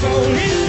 phone